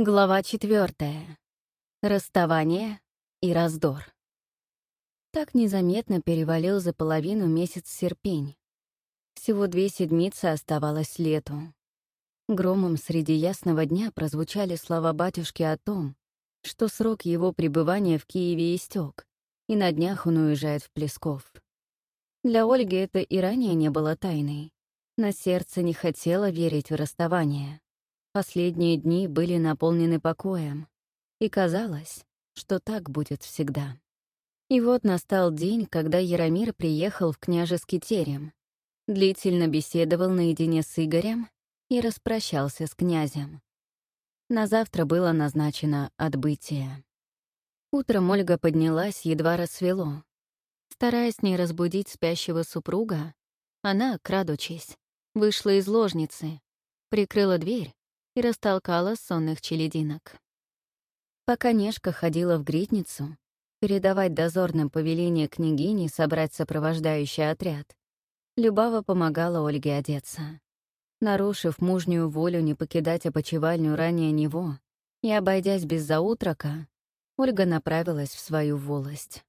Глава четвертая. Расставание и раздор. Так незаметно перевалил за половину месяц серпень. Всего две седмицы оставалось лету. Громом среди ясного дня прозвучали слова батюшки о том, что срок его пребывания в Киеве истек, и на днях он уезжает в Плесков. Для Ольги это и ранее не было тайной. На сердце не хотело верить в расставание. Последние дни были наполнены покоем, и казалось, что так будет всегда. И вот настал день, когда Яромир приехал в княжеский терем, длительно беседовал наедине с Игорем и распрощался с князем. На завтра было назначено отбытие. Утром Ольга поднялась, едва рассвело. Стараясь не разбудить спящего супруга, она, крадучись, вышла из ложницы, прикрыла дверь и растолкала сонных челединок. Пока Нешка ходила в гритницу, передавать дозорным повеление княгини собрать сопровождающий отряд, Любава помогала Ольге одеться. Нарушив мужнюю волю не покидать опочивальню ранее него и обойдясь без заутрока, Ольга направилась в свою волость.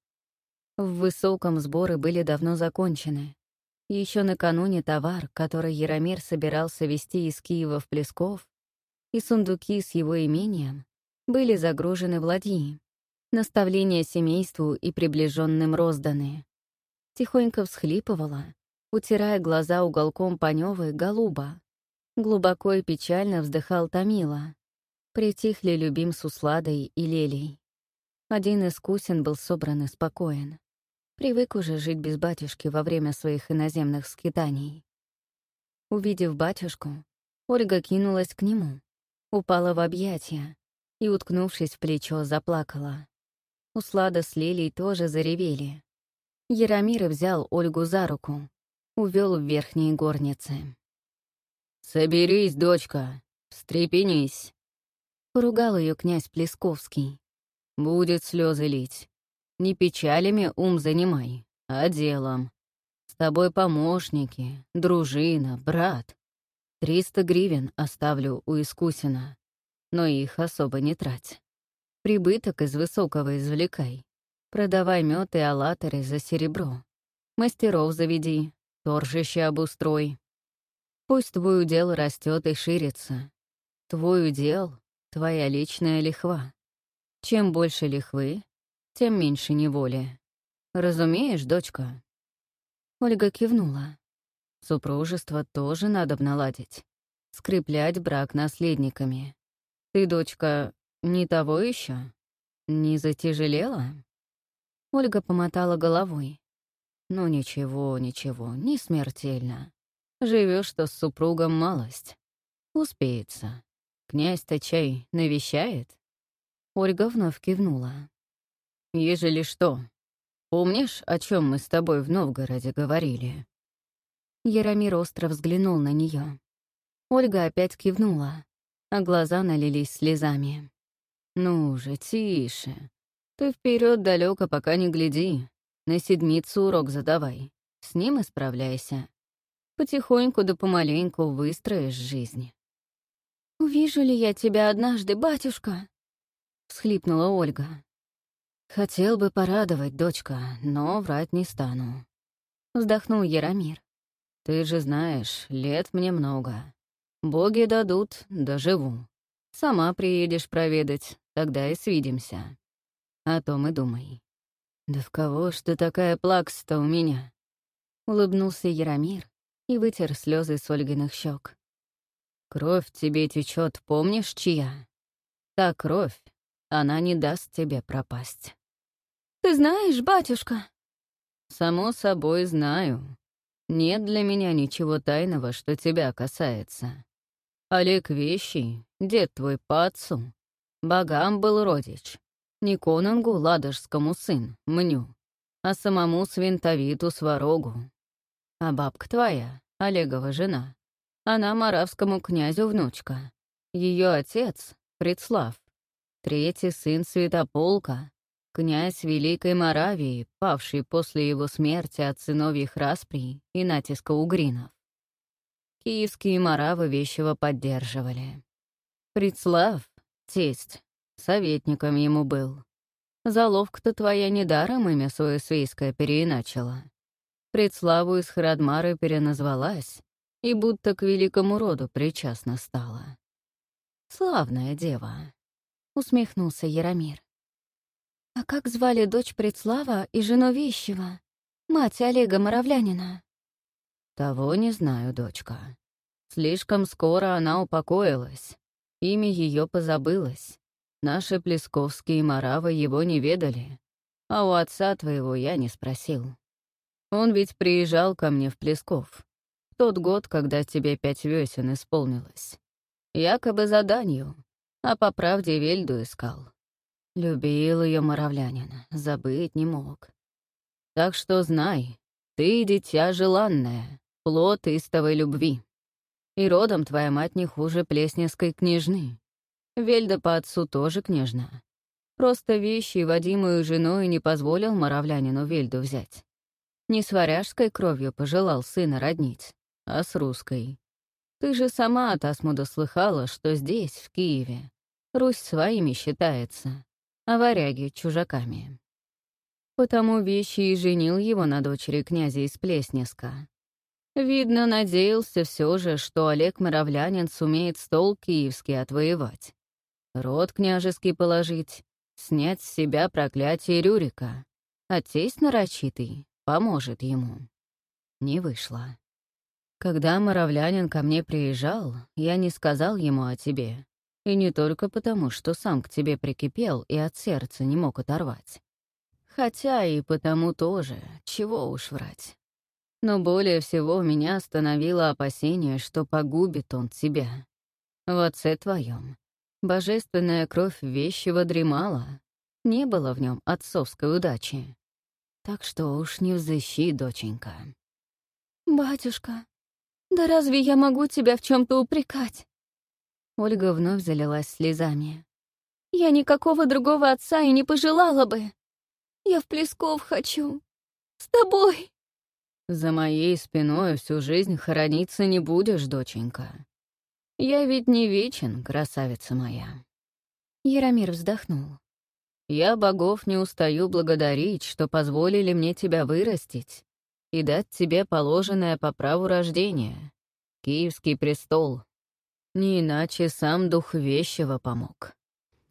В высоком сборы были давно закончены. Еще накануне товар, который Яромир собирался везти из Киева в Плесков, и сундуки с его имением были загружены в ладьи, наставления семейству и приближенным розданы. Тихонько всхлипывала, утирая глаза уголком Панёвы голуба. Глубоко и печально вздыхал Томила. Притихли любим с усладой и лелей. Один из кусин был собран и спокоен. Привык уже жить без батюшки во время своих иноземных скитаний. Увидев батюшку, Ольга кинулась к нему, упала в объятия и, уткнувшись в плечо, заплакала. Услада с Лилей тоже заревели. Яромир взял Ольгу за руку, увел в верхние горницы. «Соберись, дочка, встрепенись!» Поругал ее князь Плесковский. «Будет слезы лить. Не печалями ум занимай, а делом. С тобой помощники, дружина, брат. Триста гривен оставлю у Искусина, но их особо не трать. Прибыток из высокого извлекай. Продавай мед и аллаторы за серебро. Мастеров заведи, торжище обустрой. Пусть твой удел растет и ширится. Твой удел — твоя личная лихва. Чем больше лихвы, тем меньше неволи. Разумеешь, дочка?» Ольга кивнула. Супружество тоже надо наладить. Скреплять брак наследниками. Ты, дочка, не того еще? Не затяжелела? Ольга помотала головой. Ну ничего, ничего, не смертельно. Живешь что с супругом малость. Успеется. Князь-то чай навещает? Ольга вновь кивнула. Ежели что, помнишь, о чем мы с тобой в Новгороде говорили? Яромир остро взглянул на нее. Ольга опять кивнула, а глаза налились слезами. «Ну же, тише. Ты вперед далеко пока не гляди. На седмицу урок задавай. С ним исправляйся. Потихоньку да помаленьку выстроишь жизнь». «Увижу ли я тебя однажды, батюшка?» — всхлипнула Ольга. «Хотел бы порадовать, дочка, но врать не стану». Вздохнул Яромир. Ты же знаешь, лет мне много. Боги дадут, доживу. Сама приедешь проведать, тогда и свидимся. О том и думай. Да в кого ж ты такая плакса-то у меня? Улыбнулся Яромир и вытер слезы с Ольгиных щек. Кровь тебе течет, помнишь, чья? Та кровь, она не даст тебе пропасть. Ты знаешь, батюшка? Само собой знаю. Нет для меня ничего тайного, что тебя касается. Олег Вещий, дед твой по отцу, богам был родич, не конунгу ладожскому сын, мню, а самому свинтовиту сварогу. А бабка твоя, Олегова жена, она маравскому князю внучка. Ее отец, Предслав, третий сын Святополка, Князь Великой Моравии, павший после его смерти от сыновьих расприй и натиска угринов. Киевские моравы вещего поддерживали. Предслав, тесть, советником ему был. Заловка-то твоя недаром имя свое свейское переиначила. Предславу из Харадмары переназвалась и будто к великому роду причастна стала. «Славная дева», — усмехнулся Яромир. «А как звали дочь Предслава и жену Вещева, мать Олега Моровлянина?» «Того не знаю, дочка. Слишком скоро она упокоилась. Имя ее позабылось. Наши плесковские маравы его не ведали, а у отца твоего я не спросил. Он ведь приезжал ко мне в Плесков. В тот год, когда тебе пять весен исполнилось. Якобы заданию, а по правде Вельду искал. Любил ее моравлянин, забыть не мог. Так что знай, ты дитя желанное, плод истовой любви. И родом твоя мать не хуже плесневской княжны. Вельда по отцу тоже княжна. Просто вещи Вадимую женой не позволил моравлянину Вельду взять. Не с варяжской кровью пожелал сына роднить, а с русской. Ты же сама от Асмуда слыхала, что здесь, в Киеве, Русь своими считается, а варяги — чужаками. Потому вещи и женил его на дочери князя из Плеснеска. Видно, надеялся все же, что Олег Моровлянин сумеет стол киевский отвоевать. Род княжеский положить, снять с себя проклятие Рюрика, а тесть нарочитый поможет ему. Не вышло. Когда Моровлянин ко мне приезжал, я не сказал ему о тебе. И не только потому, что сам к тебе прикипел и от сердца не мог оторвать. Хотя и потому тоже, чего уж врать. Но более всего меня остановило опасение, что погубит он тебя. В отце твоем божественная кровь вещего дремала, не было в нем отцовской удачи. Так что уж не взыщи, доченька. «Батюшка, да разве я могу тебя в чем то упрекать?» Ольга вновь залилась слезами. «Я никакого другого отца и не пожелала бы. Я в Плесков хочу. С тобой!» «За моей спиной всю жизнь хорониться не будешь, доченька. Я ведь не вечен, красавица моя». Яромир вздохнул. «Я богов не устаю благодарить, что позволили мне тебя вырастить и дать тебе положенное по праву рождения, Киевский престол. Не иначе сам дух вещего помог.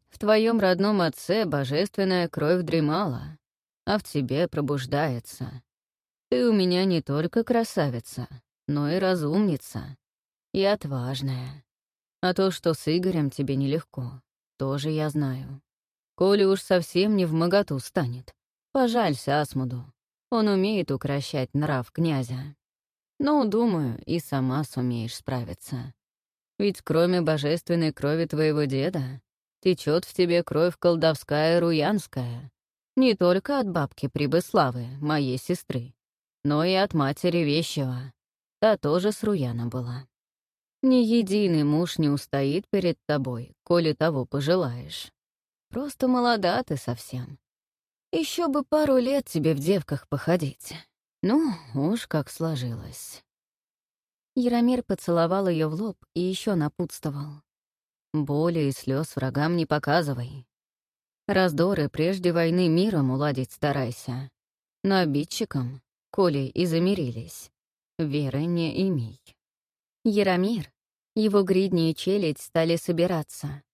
В твоем родном отце божественная кровь дремала, а в тебе пробуждается. Ты у меня не только красавица, но и разумница, и отважная. А то, что с Игорем тебе нелегко, тоже я знаю. Коли уж совсем не в моготу станет, пожалься Асмуду. Он умеет укращать нрав князя. Но, думаю, и сама сумеешь справиться. Ведь кроме божественной крови твоего деда, течет в тебе кровь колдовская руянская. Не только от бабки Прибыславы, моей сестры, но и от матери Вещева. Та тоже с Руяна была. Ни единый муж не устоит перед тобой, коли того пожелаешь. Просто молода ты совсем, еще бы пару лет тебе в девках походить. Ну, уж как сложилось. Яромир поцеловал ее в лоб и еще напутствовал. Боли и слез врагам не показывай. Раздоры прежде войны миром уладить старайся. Но обидчикам, коли и замирились, веры не имей. Яромир, его гридни и челядь стали собираться.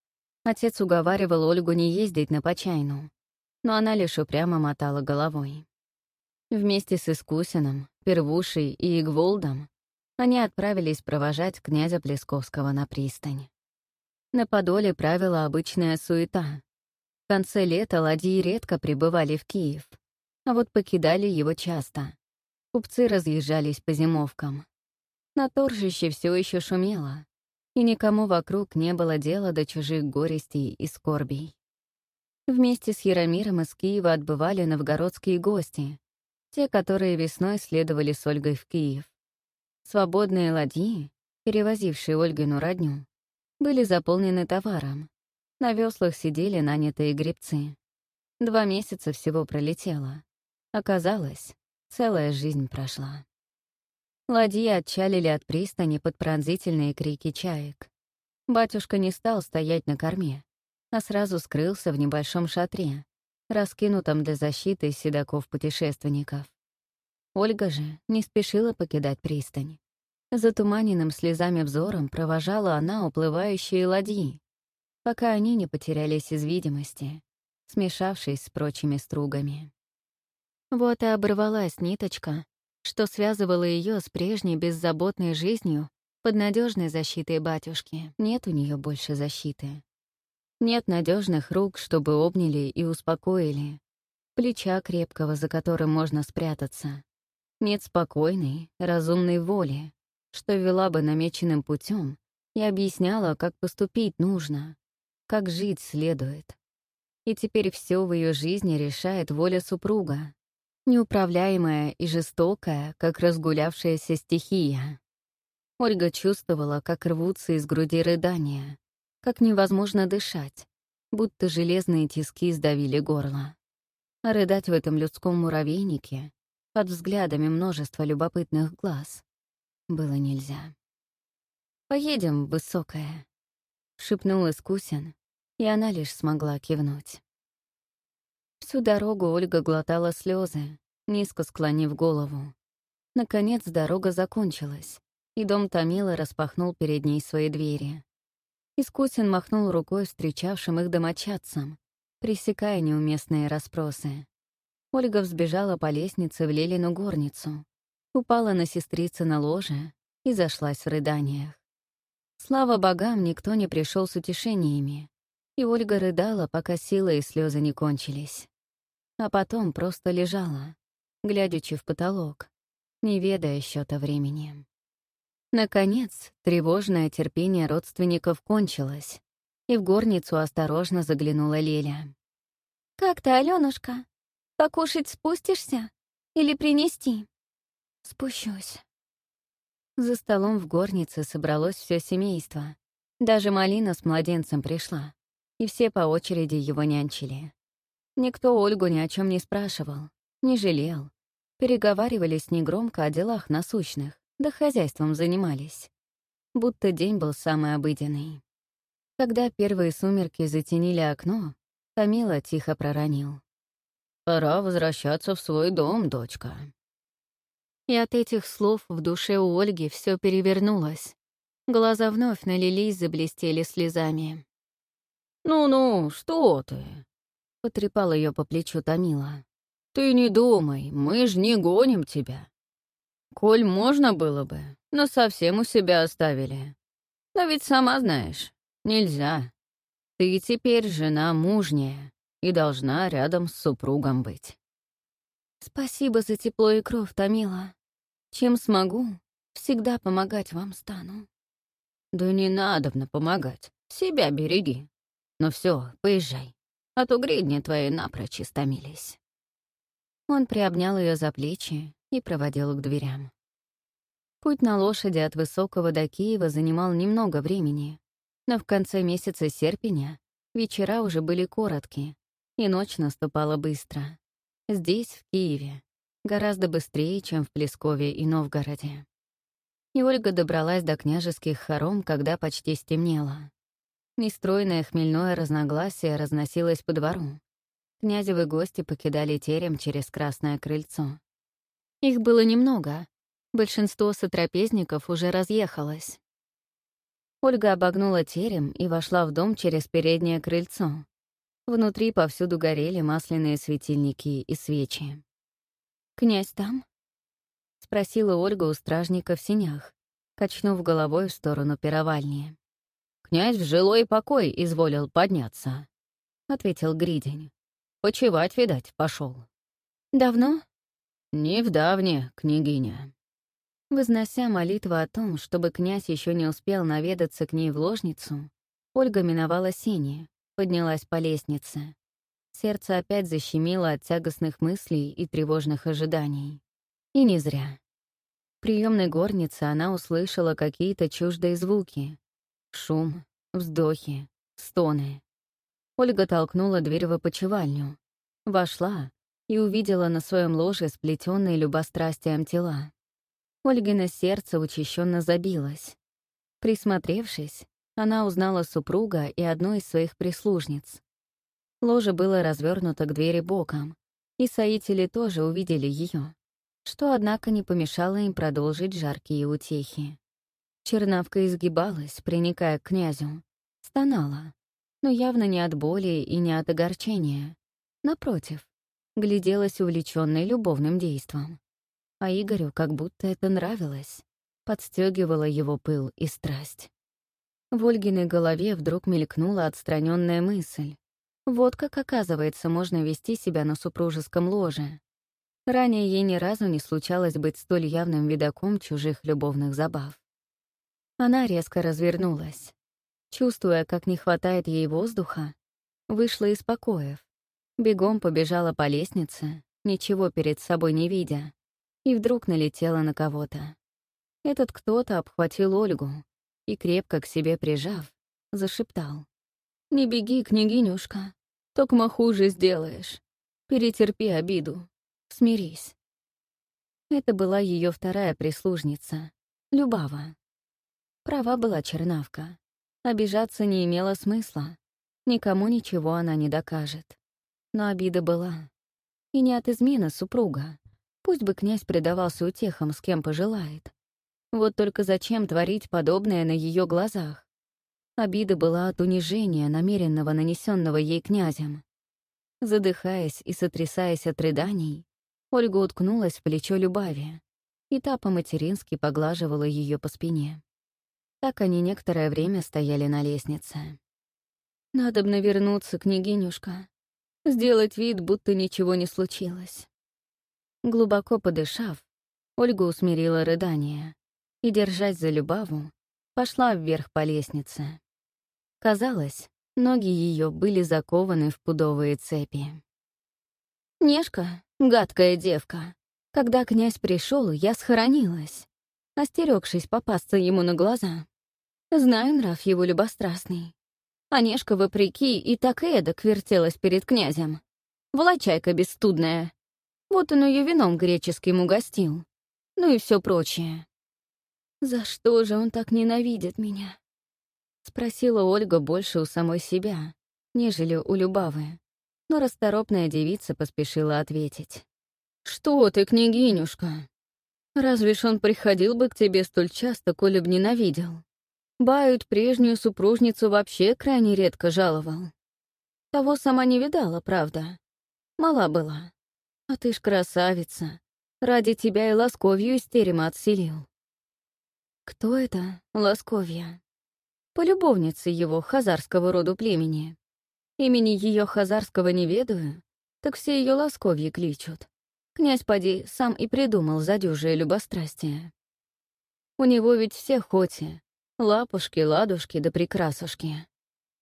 Отец уговаривал Ольгу не ездить на Почайну, но она лишь упрямо мотала головой. Вместе с Искусиным, Первушей и Игволдом они отправились провожать князя Плесковского на пристань. На Подоле правила обычная суета. В конце лета ладьи редко прибывали в Киев, а вот покидали его часто. Купцы разъезжались по зимовкам. На торжище все еще шумело, и никому вокруг не было дела до чужих горестей и скорбей. Вместе с Яромиром из Киева отбывали новгородские гости, те, которые весной следовали с Ольгой в Киев. Свободные ладьи, перевозившие Ольгину родню, были заполнены товаром. На веслах сидели нанятые гребцы. Два месяца всего пролетело. Оказалось, целая жизнь прошла. Ладьи отчалили от пристани под пронзительные крики чаек. Батюшка не стал стоять на корме, а сразу скрылся в небольшом шатре, раскинутом для защиты седаков-путешественников. Ольга же не спешила покидать пристань. Затуманенным слезами взором провожала она уплывающие ладьи, пока они не потерялись из видимости, смешавшись с прочими стругами. Вот и оборвалась ниточка, что связывало ее с прежней беззаботной жизнью под надежной защитой батюшки. Нет у нее больше защиты. Нет надежных рук, чтобы обняли и успокоили. Плеча крепкого, за которым можно спрятаться. Нет спокойной, разумной воли, что вела бы намеченным путем и объясняла, как поступить нужно, как жить следует. И теперь все в ее жизни решает воля супруга, неуправляемая и жестокая, как разгулявшаяся стихия. Ольга чувствовала, как рвутся из груди рыдания, как невозможно дышать, будто железные тиски сдавили горло. А рыдать в этом людском муравейнике под взглядами множества любопытных глаз было нельзя. «Поедем, высокая», — шепнул Искусин, и она лишь смогла кивнуть. Всю дорогу Ольга глотала слезы, низко склонив голову. Наконец дорога закончилась, и дом Томила распахнул перед ней свои двери. Искусин махнул рукой встречавшим их домочадцам, пресекая неуместные расспросы. Ольга взбежала по лестнице в Лелину горницу, упала на сестрицы на ложе и зашлась в рыданиях. Слава богам, никто не пришел с утешениями, и Ольга рыдала, пока силы и слезы не кончились. А потом просто лежала, глядячи в потолок, не ведая счета времени. Наконец, тревожное терпение родственников кончилось, и в горницу осторожно заглянула Леля. «Как ты, Алёнушка? Покушать спустишься? Или принести?» «Спущусь». За столом в горнице собралось все семейство. Даже Малина с младенцем пришла, и все по очереди его нянчили. Никто Ольгу ни о чем не спрашивал, не жалел. Переговаривались негромко о делах насущных, да хозяйством занимались. Будто день был самый обыденный. Когда первые сумерки затенили окно, Томила тихо проронил. «Пора возвращаться в свой дом, дочка». И от этих слов в душе у Ольги все перевернулось. Глаза вновь налились, заблестели слезами. «Ну-ну, что ты?» — потрепал ее по плечу Томила. «Ты не думай, мы ж не гоним тебя. Коль можно было бы, но совсем у себя оставили. Но ведь сама знаешь, нельзя. Ты теперь жена мужняя и должна рядом с супругом быть. Спасибо за тепло и кровь, Томила. Чем смогу, всегда помогать вам стану. Да не надобно помогать, себя береги. Ну все, поезжай, а то гридни твои напрочь истомились. Он приобнял ее за плечи и проводил к дверям. Путь на лошади от Высокого до Киева занимал немного времени, но в конце месяца серпеня вечера уже были короткие, и ночь наступала быстро. Здесь, в Киеве, гораздо быстрее, чем в Плескове и Новгороде. И Ольга добралась до княжеских хором, когда почти стемнело. Нестройное хмельное разногласие разносилось по двору. Князевы гости покидали терем через красное крыльцо. Их было немного. Большинство сотрапезников уже разъехалось. Ольга обогнула терем и вошла в дом через переднее крыльцо. Внутри повсюду горели масляные светильники и свечи. «Князь там?» — спросила Ольга у стражника в синях, качнув головой в сторону пировальни. «Князь в жилой покой изволил подняться», — ответил Гридень. «Почевать, видать, пошел. «Давно?» «Не в давне, княгиня». Вознося молитву о том, чтобы князь еще не успел наведаться к ней в ложницу, Ольга миновала сени, поднялась по лестнице. Сердце опять защемило от тягостных мыслей и тревожных ожиданий. И не зря. В приемной горнице она услышала какие-то чуждые звуки. Шум, вздохи, стоны. Ольга толкнула дверь в опочивальню. Вошла и увидела на своем ложе сплетенные любострастием тела. Ольгино сердце учащенно забилось. Присмотревшись, она узнала супруга и одну из своих прислужниц. Ложе было развернуто к двери боком, и соители тоже увидели ее, что, однако, не помешало им продолжить жаркие утехи. Чернавка изгибалась, приникая к князю, стонала, но явно не от боли и не от огорчения. Напротив, гляделась увлечённой любовным действом. А Игорю как будто это нравилось, подстегивала его пыл и страсть. В Ольгиной голове вдруг мелькнула отстраненная мысль. Вот как, оказывается, можно вести себя на супружеском ложе. Ранее ей ни разу не случалось быть столь явным видаком чужих любовных забав. Она резко развернулась. Чувствуя, как не хватает ей воздуха, вышла из покоев, бегом побежала по лестнице, ничего перед собой не видя, и вдруг налетела на кого-то. Этот кто-то обхватил Ольгу и, крепко к себе прижав, зашептал. «Не беги, княгинюшка, токмо хуже сделаешь. Перетерпи обиду, смирись». Это была ее вторая прислужница, Любава. Права была чернавка. Обижаться не имело смысла. Никому ничего она не докажет. Но обида была. И не от измены супруга. Пусть бы князь предавался утехам, с кем пожелает. Вот только зачем творить подобное на ее глазах? Обида была от унижения, намеренного нанесенного ей князем. Задыхаясь и сотрясаясь от рыданий, Ольга уткнулась в плечо Любави, и та по-матерински поглаживала ее по спине. Так они некоторое время стояли на лестнице. «Надобно вернуться, княгинюшка. Сделать вид, будто ничего не случилось». Глубоко подышав, Ольга усмирила рыдание и, держась за Любаву, пошла вверх по лестнице. Казалось, ноги ее были закованы в пудовые цепи. «Нежка, гадкая девка, когда князь пришел, я схоронилась, остерегшись попасться ему на глаза. Знаю нрав его любострастный. Онежка, вопреки, и так эдак вертелась перед князем. Волочайка бесстудная. Вот он ее вином греческим угостил. Ну и все прочее. «За что же он так ненавидит меня?» Спросила Ольга больше у самой себя, нежели у Любавы. Но расторопная девица поспешила ответить. «Что ты, княгинюшка? Разве ж он приходил бы к тебе столь часто, коли б ненавидел? Бают прежнюю супружницу вообще крайне редко жаловал. Того сама не видала, правда. Мала была. А ты ж красавица. Ради тебя и Ласковью из терема отселил. Кто это, Ласковья? Полюбовница его, хазарского роду племени. Имени ее хазарского не ведаю, так все ее Ласковьи кличут. Князь Поди сам и придумал задюжие любострастие. У него ведь все хоти, Лапушки, ладушки да прекрасушки.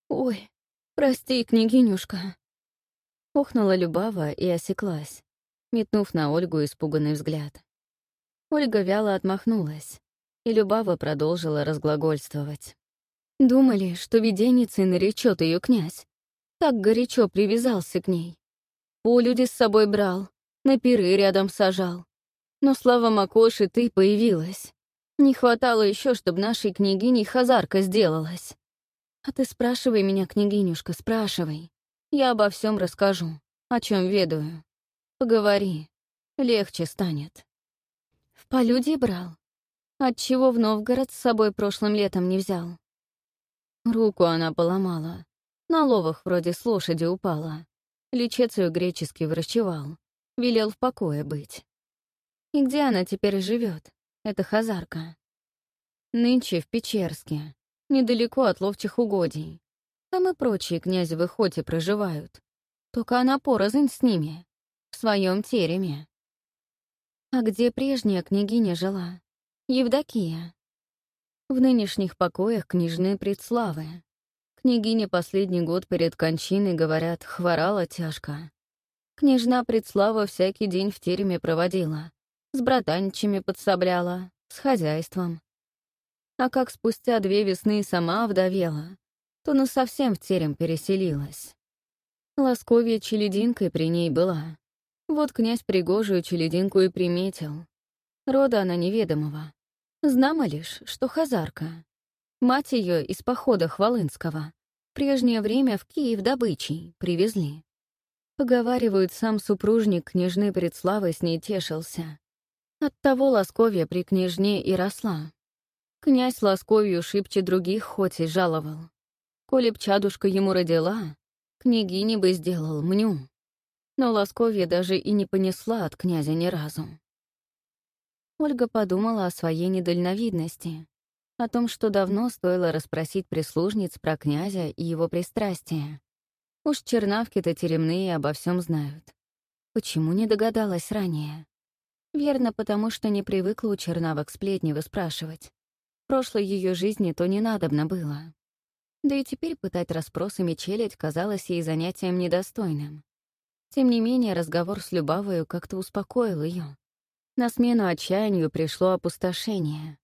«Ой, прости, княгинюшка!» Охнула Любава и осеклась, метнув на Ольгу испуганный взгляд. Ольга вяло отмахнулась, и Любава продолжила разглагольствовать. Думали, что виденицей наречет ее князь. Так горячо привязался к ней. Полюди с собой брал, на пиры рядом сажал. Но слава Макоши ты появилась. Не хватало еще, чтобы нашей княгиней хазарка сделалась. А ты спрашивай меня, княгинюшка, спрашивай. Я обо всем расскажу, о чем ведаю. Поговори, легче станет. В полюдье брал. Отчего в Новгород с собой прошлым летом не взял? Руку она поломала. На ловах вроде с лошади упала. Лечец ее греческий врачевал. Велел в покое быть. И где она теперь живет? Это Хазарка. Нынче в Печерске, недалеко от ловчих угодий. Там и прочие князи в Ихоте проживают. Только она порознь с ними, в своем тереме. А где прежняя княгиня жила? Евдокия. В нынешних покоях княжны предславы. Княгиня последний год перед кончиной, говорят, хворала тяжко. Княжна предслава всякий день в тереме проводила, с братанчами подсобляла, с хозяйством. А как спустя две весны сама овдовела, то насовсем в терем переселилась. Ласковья челединкой при ней была. Вот князь пригожую челединку и приметил. Рода она неведомого. Знамо лишь, что хазарка. Мать ее из похода Хвалынского в прежнее время в Киев добычей привезли. Поговаривают, сам супружник княжны Предславы с ней тешился. Оттого Ласковья при княжне и росла. Князь Ласковью шибче других хоть и жаловал. Коли б чадушка ему родила, княгини бы сделал мню. Но Ласковья даже и не понесла от князя ни разу. Ольга подумала о своей недальновидности, о том, что давно стоило расспросить прислужниц про князя и его пристрастия. Уж чернавки-то теремные обо всем знают. Почему не догадалась ранее? Верно, потому что не привыкла у чернавок сплетни выспрашивать. В прошлой ее жизни то не надобно было. Да и теперь пытать расспросами челядь казалось ей занятием недостойным. Тем не менее, разговор с Любавою как-то успокоил ее. На смену отчаянию пришло опустошение.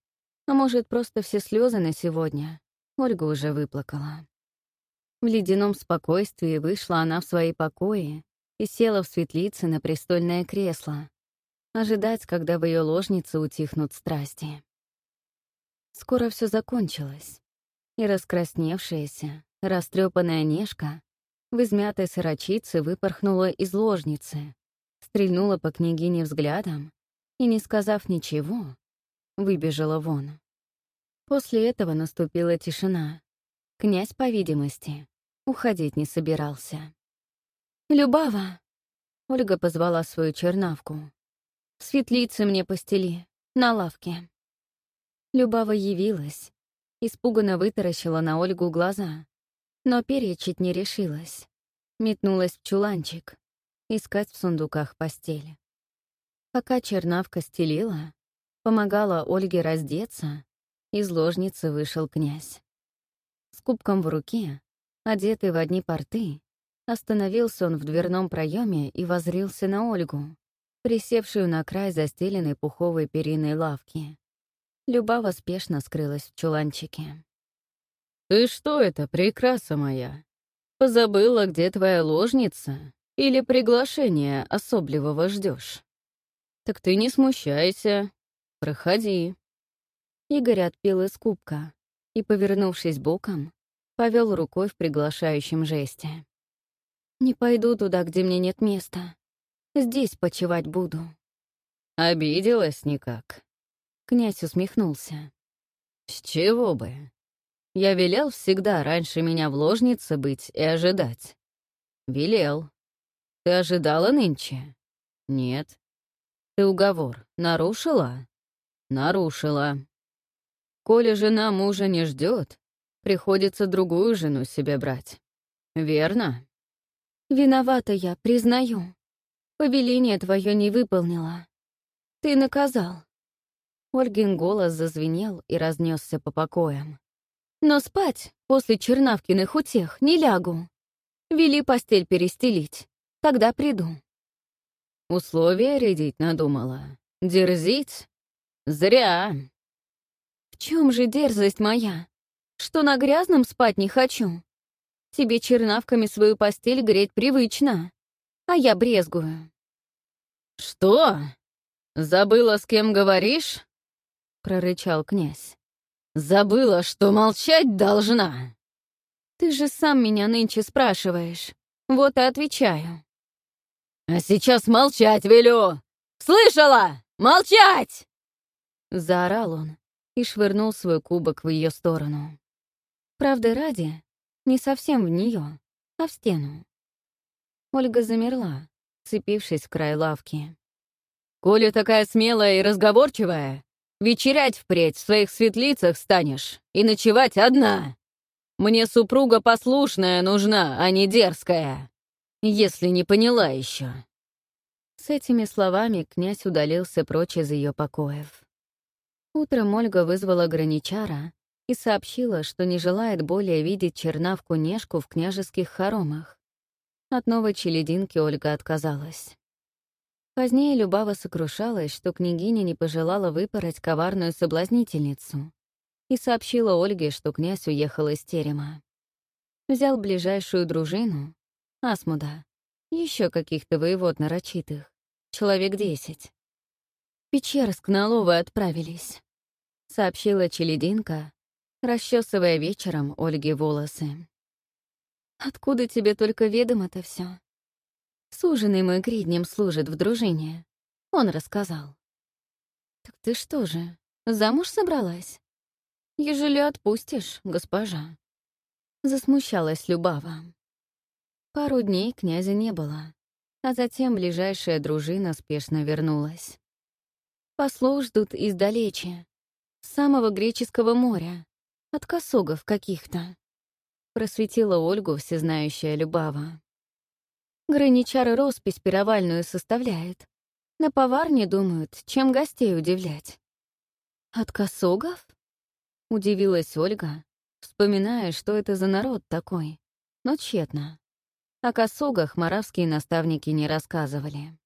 А может, просто все слезы на сегодня Ольга уже выплакала. В ледяном спокойствии вышла она в свои покои и села в светлице на престольное кресло, ожидать, когда в ее ложнице утихнут страсти. Скоро все закончилось, и раскрасневшаяся, растрепанная Нежка в измятой сорочице выпорхнула из ложницы, стрельнула по княгине взглядом и, не сказав ничего, выбежала вон. После этого наступила тишина. Князь, по видимости, уходить не собирался. «Любава!» — Ольга позвала свою чернавку. «Светлицы мне постели, на лавке». Любава явилась, испуганно вытаращила на Ольгу глаза, но перечить не решилась. Метнулась в чуланчик, искать в сундуках постель. Пока чернавка стелила, помогала Ольге раздеться, из ложницы вышел князь. С кубком в руке, одетый в одни порты, остановился он в дверном проеме и возрился на Ольгу, присевшую на край застеленной пуховой периной лавки. Любава спешно скрылась в чуланчике. «Ты что это, прекраса моя? Позабыла, где твоя ложница? Или приглашение особливого ждешь? Так ты не смущайся. Проходи». Игорь отпил из кубка и, повернувшись боком, повел рукой в приглашающем жесте. «Не пойду туда, где мне нет места. Здесь почевать буду». «Обиделась никак?» Князь усмехнулся. «С чего бы? Я велел всегда раньше меня в ложнице быть и ожидать. Велел. Ты ожидала нынче? Нет. Ты уговор нарушила? Нарушила. Коли жена мужа не ждет, приходится другую жену себе брать. Верно? Виновата я, признаю. Повеление твое не выполнила. Ты наказал. Ольгин голос зазвенел и разнесся по покоям. Но спать после Чернавкиных утех не лягу. Вели постель перестелить. Тогда приду. Условия рядить надумала. Дерзить? Зря. В чем же дерзость моя? Что на грязном спать не хочу? Тебе чернавками свою постель греть привычно, а я брезгую. «Что? Забыла, с кем говоришь?» — прорычал князь. Забыла, что молчать должна. Ты же сам меня нынче спрашиваешь. Вот и отвечаю. А сейчас молчать велю. Слышала? Молчать! Заорал он и швырнул свой кубок в ее сторону. Правда, ради, не совсем в нее, а в стену. Ольга замерла, цепившись в край лавки. «Коля такая смелая и разговорчивая, Вечерять впредь в своих светлицах станешь и ночевать одна. Мне супруга послушная нужна, а не дерзкая. Если не поняла еще. С этими словами князь удалился прочь из ее покоев. Утром Ольга вызвала граничара и сообщила, что не желает более видеть чернавку-нежку в княжеских хоромах. От новой челединки Ольга отказалась. Позднее Любава сокрушалась, что княгиня не пожелала выпороть коварную соблазнительницу и сообщила Ольге, что князь уехал из терема. Взял ближайшую дружину, Асмуда, еще каких-то воевод нарочитых, человек десять. Печерск на Ловы отправились, сообщила Челединка расчесывая вечером Ольге волосы. «Откуда тебе только ведомо-то все? Суженый мой гриднем служит в дружине. Он рассказал. «Так ты что же, замуж собралась?» «Ежели отпустишь, госпожа». Засмущалась Любава. Пару дней князя не было, а затем ближайшая дружина спешно вернулась. Послов ждут издалече, с самого греческого моря, от косогов каких-то. Просветила Ольгу всезнающая Любава. Граничар роспись пировальную составляет. На поварне думают, чем гостей удивлять. От косогов? Удивилась Ольга, вспоминая, что это за народ такой, но тщетно. О косогах моравские наставники не рассказывали.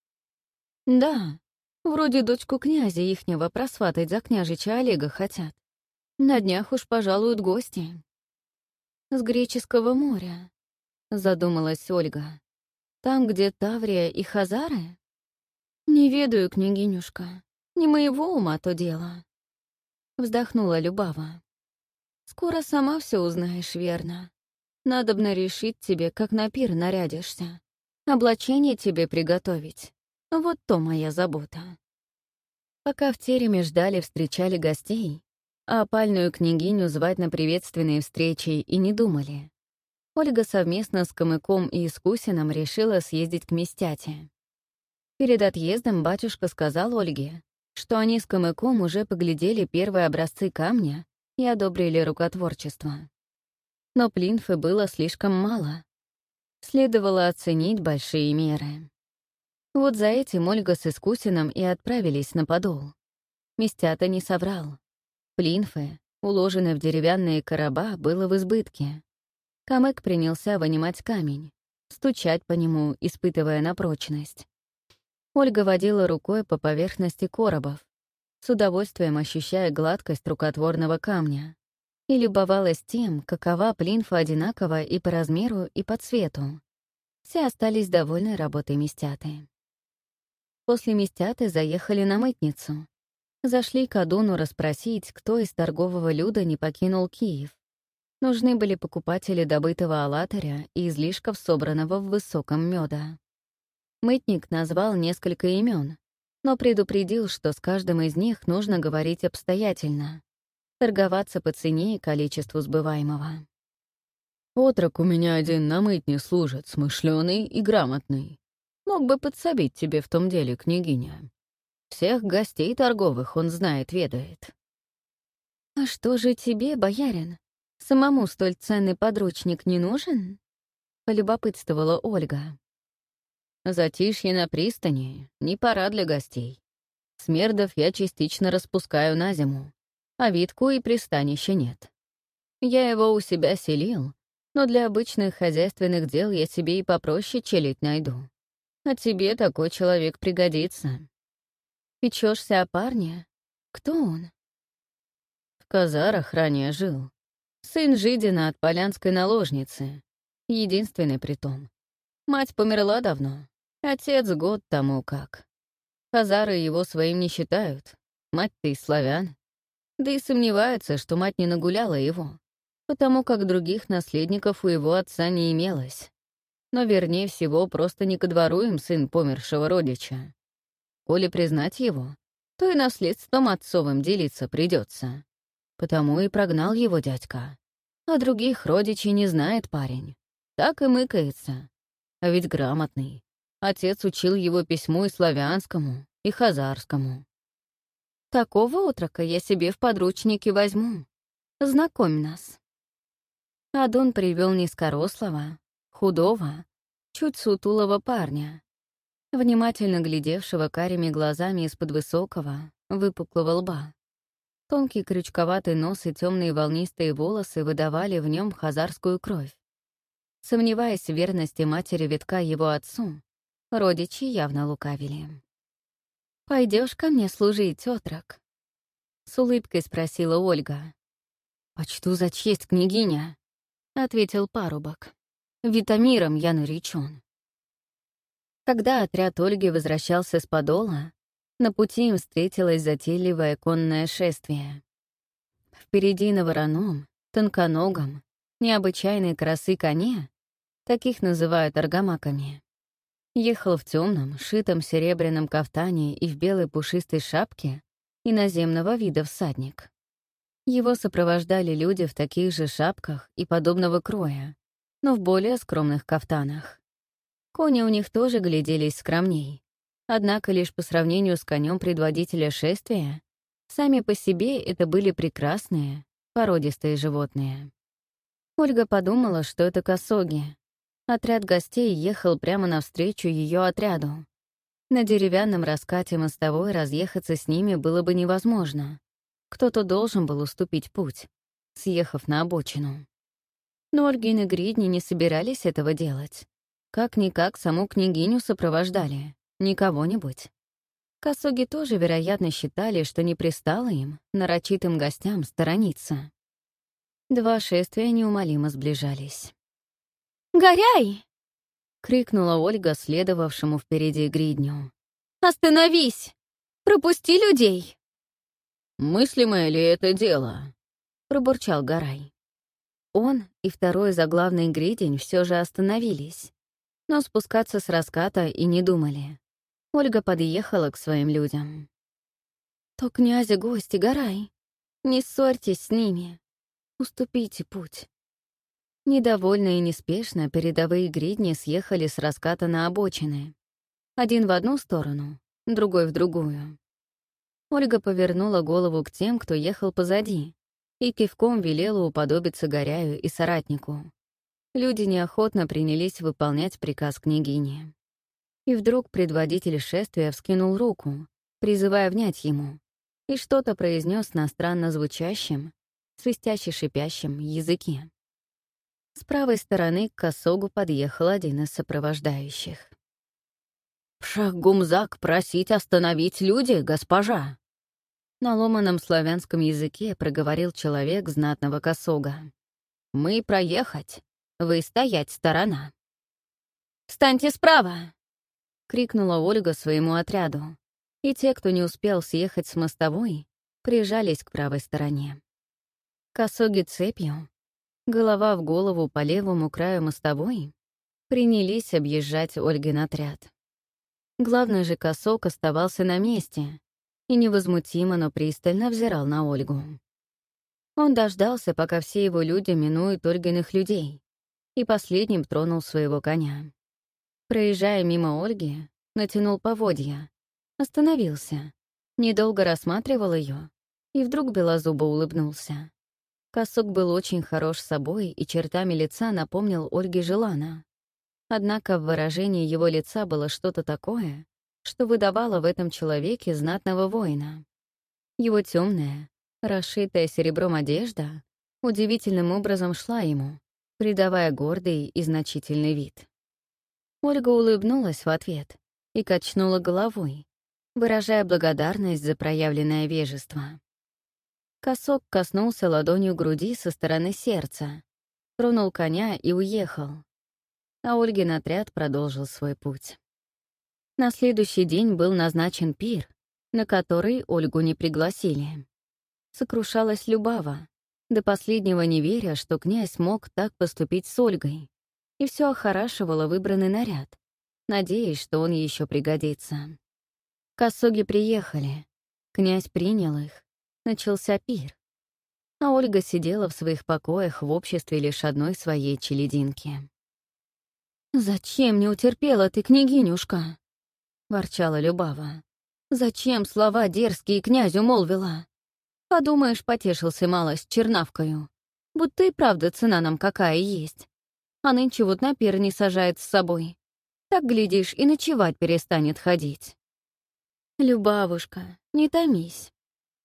Да, вроде дочку князя ихнего просватать за княжича Олега хотят. На днях уж пожалуют гости. С греческого моря, задумалась Ольга. Там, где Таврия и Хазары? Не ведаю, княгинюшка. Не моего ума то дело. Вздохнула Любава. Скоро сама все узнаешь, верно. Надобно решить тебе, как на пир нарядишься. Облачение тебе приготовить. Вот то моя забота. Пока в тереме ждали, встречали гостей, а опальную княгиню звать на приветственные встречи и не думали. Ольга совместно с Камыком и Искусином решила съездить к Местяте. Перед отъездом батюшка сказал Ольге, что они с Камыком уже поглядели первые образцы камня и одобрили рукотворчество но плинфы было слишком мало. Следовало оценить большие меры. Вот за этим Ольга с Искусином и отправились на подол. Местята не соврал. Плинфы, уложенные в деревянные короба, было в избытке. Камык принялся вынимать камень, стучать по нему, испытывая на прочность. Ольга водила рукой по поверхности коробов, с удовольствием ощущая гладкость рукотворного камня и любовалась тем, какова плинфа одинакова и по размеру, и по цвету. Все остались довольны работой Местяты. После Местяты заехали на мытницу. Зашли к Адуну расспросить, кто из торгового люда не покинул Киев. Нужны были покупатели добытого алатаря и излишков, собранного в высоком меда. Мытник назвал несколько имен, но предупредил, что с каждым из них нужно говорить обстоятельно торговаться по цене и количеству сбываемого. «Отрок у меня один на мытне служит, смышленый и грамотный. Мог бы подсобить тебе в том деле, княгиня. Всех гостей торговых он знает, ведает». «А что же тебе, боярин? Самому столь ценный подручник не нужен?» — полюбопытствовала Ольга. «Затишье на пристани — не пора для гостей. Смердов я частично распускаю на зиму, а Витку и пристанища нет. Я его у себя селил, но для обычных хозяйственных дел я себе и попроще челить найду. А тебе такой человек пригодится. Печешься о парне? Кто он? В Казарах ранее жил. Сын Жидина от полянской наложницы. Единственный притом. Мать померла давно. Отец год тому как. Казары его своим не считают. Мать-то из славян. Да и сомневается, что мать не нагуляла его, потому как других наследников у его отца не имелось. Но вернее всего, просто не ко двору им сын помершего родича. Коли признать его, то и наследством отцовым делиться придется. Потому и прогнал его дядька. А других родичей не знает парень. Так и мыкается. А ведь грамотный. Отец учил его письму и славянскому, и хазарскому. Такого отрока я себе в подручники возьму. Знакомь нас. Адон привел низкорослого, худого, чуть сутулого парня, внимательно глядевшего карими глазами из-под высокого, выпуклого лба. Тонкий крючковатый нос и темные волнистые волосы выдавали в нем хазарскую кровь. Сомневаясь в верности матери витка его отцу, родичи явно лукавили. Пойдешь ко мне служить, отрок?» С улыбкой спросила Ольга. «Почту за честь, княгиня», — ответил парубок. «Витамиром я наречен». Когда отряд Ольги возвращался с подола, на пути им встретилось затейливое конное шествие. Впереди на вороном, тонконогом, необычайной красы коне, таких называют аргамаками, ехал в темном, шитом серебряном кафтане и в белой пушистой шапке иноземного вида всадник. Его сопровождали люди в таких же шапках и подобного кроя, но в более скромных кафтанах. Кони у них тоже гляделись скромней. Однако лишь по сравнению с конем предводителя шествия, сами по себе это были прекрасные, породистые животные. Ольга подумала, что это косоги. Отряд гостей ехал прямо навстречу ее отряду. На деревянном раскате мостовой разъехаться с ними было бы невозможно. Кто-то должен был уступить путь, съехав на обочину. Но Ольгины гридни не собирались этого делать. Как-никак саму княгиню сопровождали, не кого-нибудь. Косоги тоже, вероятно, считали, что не пристало им, нарочитым гостям, сторониться. Два шествия неумолимо сближались. «Горяй!» — крикнула Ольга, следовавшему впереди гридню. «Остановись! Пропусти людей!» «Мыслимое ли это дело?» — пробурчал Гарай. Он и второй заглавный гридень все же остановились, но спускаться с раската и не думали. Ольга подъехала к своим людям. «То князя гости, Гарай, не ссорьтесь с ними, уступите путь». Недовольно и неспешно передовые гридни съехали с раската на обочины. Один в одну сторону, другой в другую. Ольга повернула голову к тем, кто ехал позади, и кивком велела уподобиться Горяю и соратнику. Люди неохотно принялись выполнять приказ княгини. И вдруг предводитель шествия вскинул руку, призывая внять ему, и что-то произнес на странно звучащем, свистяще-шипящем языке. С правой стороны к косогу подъехал один из сопровождающих. «Шахгумзак просить остановить люди, госпожа!» На ломаном славянском языке проговорил человек знатного косога. «Мы проехать, вы стоять сторона». «Встаньте справа!» — крикнула Ольга своему отряду, и те, кто не успел съехать с мостовой, прижались к правой стороне. Косоги цепью, голова в голову по левому краю мостовой, принялись объезжать Ольгин отряд. Главный же косок оставался на месте, и невозмутимо, но пристально взирал на Ольгу. Он дождался, пока все его люди минуют Ольгиных людей, и последним тронул своего коня. Проезжая мимо Ольги, натянул поводья, остановился, недолго рассматривал ее, и вдруг белозубо улыбнулся. Косок был очень хорош собой и чертами лица напомнил Ольге Желана. Однако в выражении его лица было что-то такое, что выдавало в этом человеке знатного воина. Его темная, расшитая серебром одежда удивительным образом шла ему, придавая гордый и значительный вид. Ольга улыбнулась в ответ и качнула головой, выражая благодарность за проявленное вежество. Косок коснулся ладонью груди со стороны сердца, тронул коня и уехал, а Ольгин отряд продолжил свой путь. На следующий день был назначен пир, на который Ольгу не пригласили. Сокрушалась Любава, до последнего не веря, что князь мог так поступить с Ольгой, и все охорашивало выбранный наряд, надеясь, что он еще пригодится. Косоги приехали, князь принял их, начался пир, а Ольга сидела в своих покоях в обществе лишь одной своей челединки. «Зачем не утерпела ты, княгинюшка?» ворчала Любава. «Зачем слова дерзкие князю молвила? Подумаешь, потешился малость чернавкою. Будто и правда цена нам какая есть. А нынче вот на пир не сажает с собой. Так, глядишь, и ночевать перестанет ходить». «Любавушка, не томись.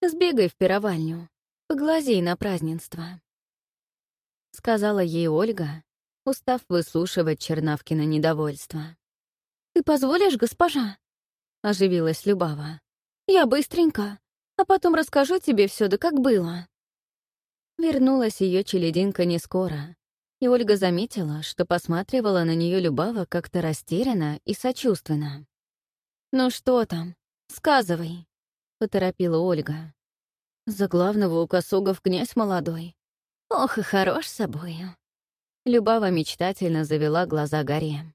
Сбегай в пировальню, поглазей на празднество», — сказала ей Ольга, устав выслушивать Чернавкино недовольство. «Ты позволишь, госпожа?» — оживилась Любава. «Я быстренько, а потом расскажу тебе все, да как было». Вернулась ее челединка не скоро, и Ольга заметила, что посматривала на нее Любава как-то растерянно и сочувственно. «Ну что там? Сказывай», — поторопила Ольга. За главного у косогов князь молодой. Ох и хорош собою. Любава мечтательно завела глаза горе.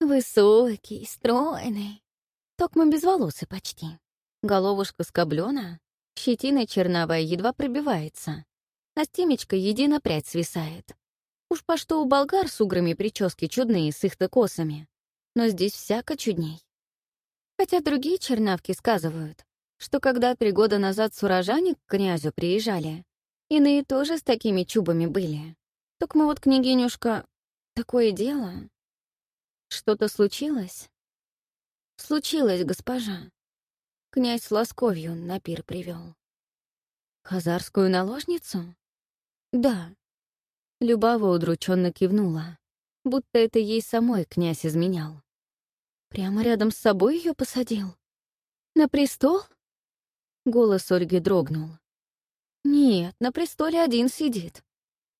Высокий, стройный, токмо безволосый почти. Головушка скоблена, щетина черновая едва пробивается, а стимечка едино прядь свисает. Уж по что у болгар с уграми прически чудные с их-то косами, но здесь всяко чудней. Хотя другие чернавки сказывают, что когда три года назад с урожане к князю приезжали, иные тоже с такими чубами были. Так мы вот, княгинюшка, такое дело. Что-то случилось? Случилось, госпожа. Князь Ласковью на пир привел. Хазарскую наложницу? Да. Любава удрученно кивнула, будто это ей самой князь изменял. Прямо рядом с собой ее посадил? На престол? Голос Ольги дрогнул. Нет, на престоле один сидит.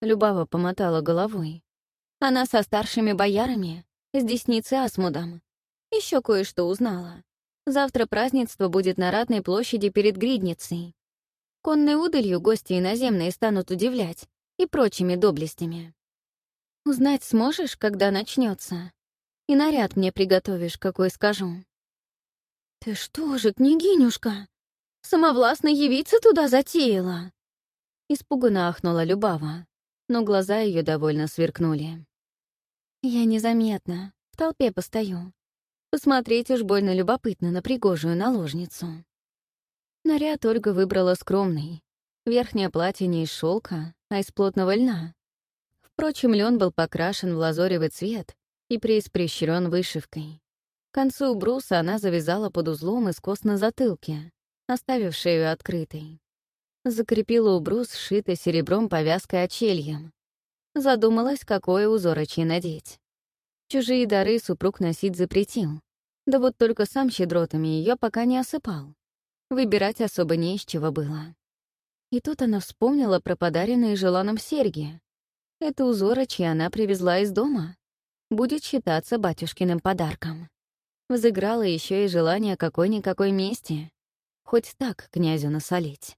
Любава помотала головой. Она со старшими боярами, с десницей Асмудом. Еще кое-что узнала. Завтра празднество будет на Ратной площади перед Гридницей. Конной удалью гости иноземные станут удивлять и прочими доблестями. Узнать сможешь, когда начнется? И наряд мне приготовишь, какой скажу. Ты что же, княгинюшка, самовластно явиться туда затеяла? Испуганно ахнула Любава, но глаза ее довольно сверкнули. Я незаметно, в толпе постою. Посмотреть уж больно любопытно на пригожую наложницу. Наряд Ольга выбрала скромный. Верхнее платье не из шелка, а из плотного льна. Впрочем, лен был покрашен в лазоревый цвет и преиспрещрен вышивкой. К концу бруса она завязала под узлом из кос на затылке, оставив шею открытой. Закрепила у брус сшитой серебром повязкой очельем. Задумалась, какое узорочье надеть. Чужие дары супруг носить запретил. Да вот только сам щедротами ее пока не осыпал. Выбирать особо не из чего было. И тут она вспомнила про подаренные желаном серьги. Это узорочье она привезла из дома. Будет считаться батюшкиным подарком. Взыграла еще и желание какой-никакой мести. Хоть так князю насолить.